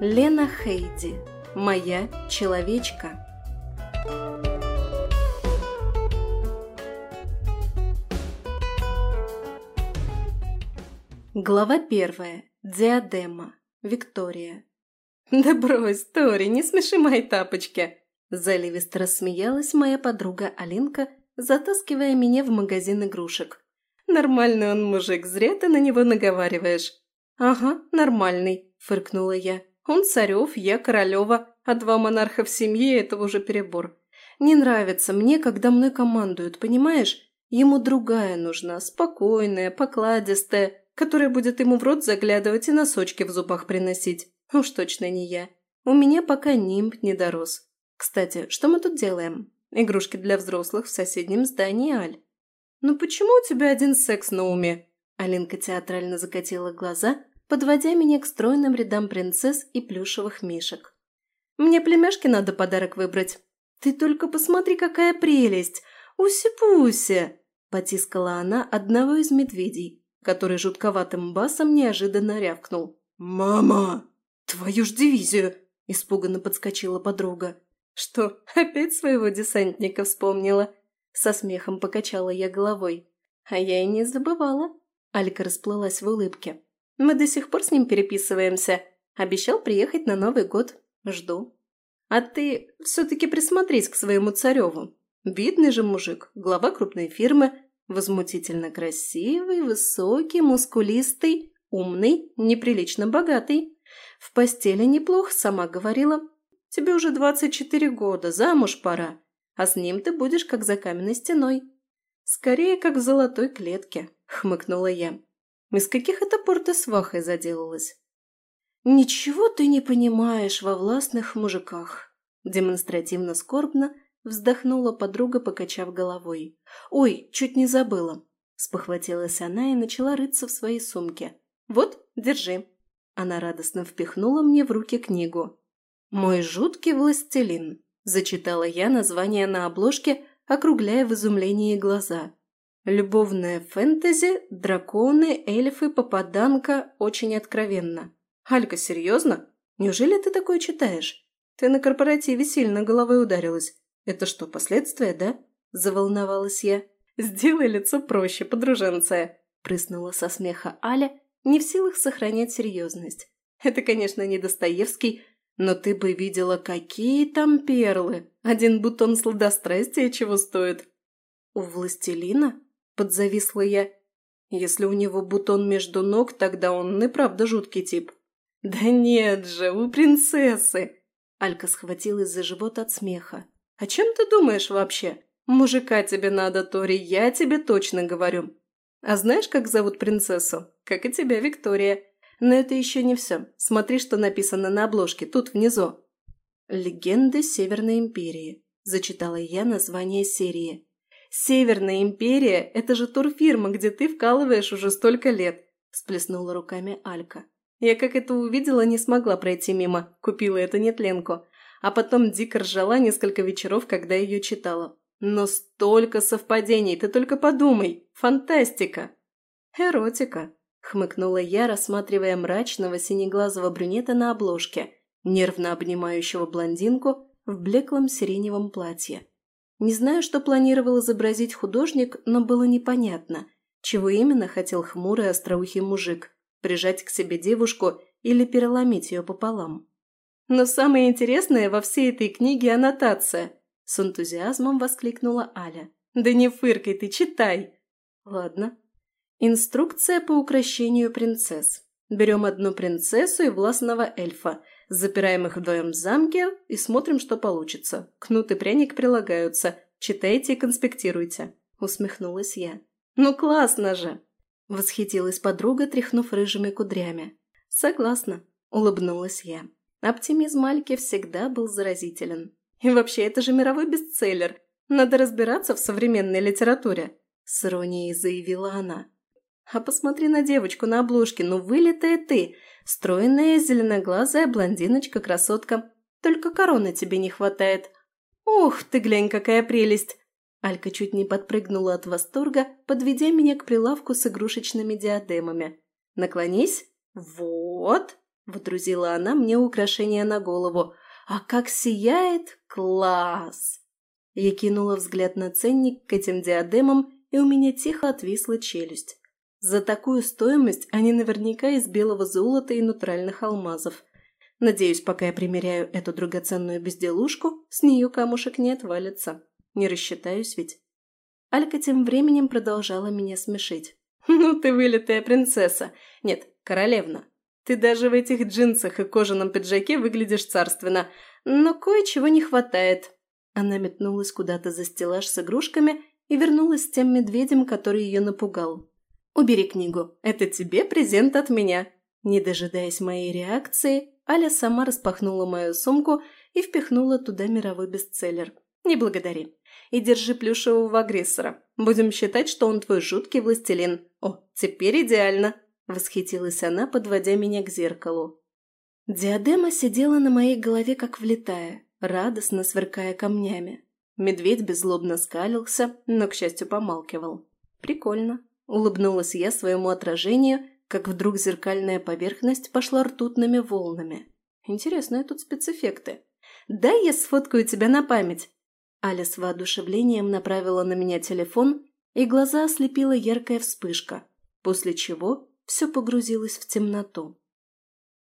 Лена Хейди. Моя человечка. Глава первая. Диадема. Виктория. «Да брось, Тори, не смеши мои тапочки!» Заливисто рассмеялась моя подруга Алинка, затаскивая меня в магазин игрушек. «Нормальный он мужик, зря ты на него наговариваешь». «Ага, нормальный», – фыркнула я. «Он царев, я королева, а два монарха в семье – это уже перебор. Не нравится мне, когда мной командуют, понимаешь? Ему другая нужна, спокойная, покладистая, которая будет ему в рот заглядывать и носочки в зубах приносить. Уж точно не я. У меня пока нимб не дорос. Кстати, что мы тут делаем? Игрушки для взрослых в соседнем здании, Аль. «Ну почему у тебя один секс на уме?» Алинка театрально закатила глаза, подводя меня к стройным рядам принцесс и плюшевых мишек. «Мне племяшке надо подарок выбрать. Ты только посмотри, какая прелесть! Уси-пуси!» Потискала она одного из медведей, который жутковатым басом неожиданно рявкнул. «Мама!» «Твою ж дивизию!» – испуганно подскочила подруга. «Что, опять своего десантника вспомнила?» Со смехом покачала я головой. «А я и не забывала». Алька расплылась в улыбке. «Мы до сих пор с ним переписываемся. Обещал приехать на Новый год. Жду. А ты все-таки присмотрись к своему цареву. Видный же мужик, глава крупной фирмы, возмутительно красивый, высокий, мускулистый, умный, неприлично богатый. В постели неплохо, сама говорила. Тебе уже двадцать четыре года, замуж пора, а с ним ты будешь как за каменной стеной. Скорее, как в золотой клетке, хмыкнула я. Из каких это пор ты свахой заделалась? Ничего ты не понимаешь во властных мужиках, демонстративно скорбно вздохнула подруга, покачав головой. Ой, чуть не забыла. Спохватилась она и начала рыться в своей сумке. «Вот, держи». Она радостно впихнула мне в руки книгу. «Мой жуткий властелин», – зачитала я название на обложке, округляя в изумлении глаза. «Любовное фэнтези, драконы, эльфы, попаданка, очень откровенно». «Алька, серьезно? Неужели ты такое читаешь? Ты на корпоративе сильно головой ударилась. Это что, последствия, да?» – заволновалась я. «Сделай лицо проще, подруженция», – прыснула со смеха Аля не в силах сохранять серьезность. Это, конечно, не Достоевский, но ты бы видела, какие там перлы. Один бутон сладострастия чего стоит. У властелина? Подзависла я. Если у него бутон между ног, тогда он и правда жуткий тип. Да нет же, у принцессы. Алька схватилась за живот от смеха. «О чем ты думаешь вообще? Мужика тебе надо, Тори, я тебе точно говорю. А знаешь, как зовут принцессу? Как и тебя, Виктория. Но это еще не все. Смотри, что написано на обложке, тут внизу. «Легенды Северной Империи», – зачитала я название серии. «Северная Империя – это же турфирма, где ты вкалываешь уже столько лет», – сплеснула руками Алька. Я как это увидела, не смогла пройти мимо, купила эту нетленку. А потом дико ржала несколько вечеров, когда ее читала. Но столько совпадений, ты только подумай. Фантастика. Эротика, хмыкнула я, рассматривая мрачного синеглазого брюнета на обложке, нервно обнимающего блондинку в блеклом сиреневом платье. Не знаю, что планировал изобразить художник, но было непонятно, чего именно хотел хмурый остроухий мужик – прижать к себе девушку или переломить ее пополам. Но самое интересное во всей этой книге аннотация – с энтузиазмом воскликнула Аля. «Да не фыркай ты, читай!» «Ладно. Инструкция по украшению принцесс. Берем одну принцессу и властного эльфа, запираем их вдвоем в замке и смотрим, что получится. Кнут и пряник прилагаются. Читайте и конспектируйте», – усмехнулась я. «Ну классно же!» – восхитилась подруга, тряхнув рыжими кудрями. «Согласна», – улыбнулась я. Оптимизм Альки всегда был заразителен. И вообще, это же мировой бестселлер. Надо разбираться в современной литературе», – с иронией заявила она. «А посмотри на девочку на обложке, ну вылитая ты, стройная зеленоглазая блондиночка-красотка. Только короны тебе не хватает. Ух, ты глянь, какая прелесть! Алька чуть не подпрыгнула от восторга, подведя меня к прилавку с игрушечными диадемами. «Наклонись. Вот!» – водрузила она мне украшение на голову. «А как сияет! Класс!» Я кинула взгляд на ценник к этим диадемам, и у меня тихо отвисла челюсть. За такую стоимость они наверняка из белого золота и натуральных алмазов. Надеюсь, пока я примеряю эту драгоценную безделушку, с нее камушек не отвалится. Не рассчитаюсь ведь. Алька тем временем продолжала меня смешить. «Ну ты вылитая принцесса! Нет, королевна. Ты даже в этих джинсах и кожаном пиджаке выглядишь царственно, но кое-чего не хватает». Она метнулась куда-то за стеллаж с игрушками и вернулась с тем медведем, который ее напугал. «Убери книгу. Это тебе презент от меня». Не дожидаясь моей реакции, Аля сама распахнула мою сумку и впихнула туда мировой бестселлер. «Не благодари и держи плюшевого агрессора. Будем считать, что он твой жуткий властелин. О, теперь идеально!» – восхитилась она, подводя меня к зеркалу. Диадема сидела на моей голове как влетая, радостно сверкая камнями. Медведь беззлобно скалился, но, к счастью, помалкивал. «Прикольно», – улыбнулась я своему отражению, как вдруг зеркальная поверхность пошла ртутными волнами. «Интересные тут спецэффекты. Дай я сфоткаю тебя на память», Аля с воодушевлением направила на меня телефон, и глаза ослепила яркая вспышка, после чего все погрузилось в темноту.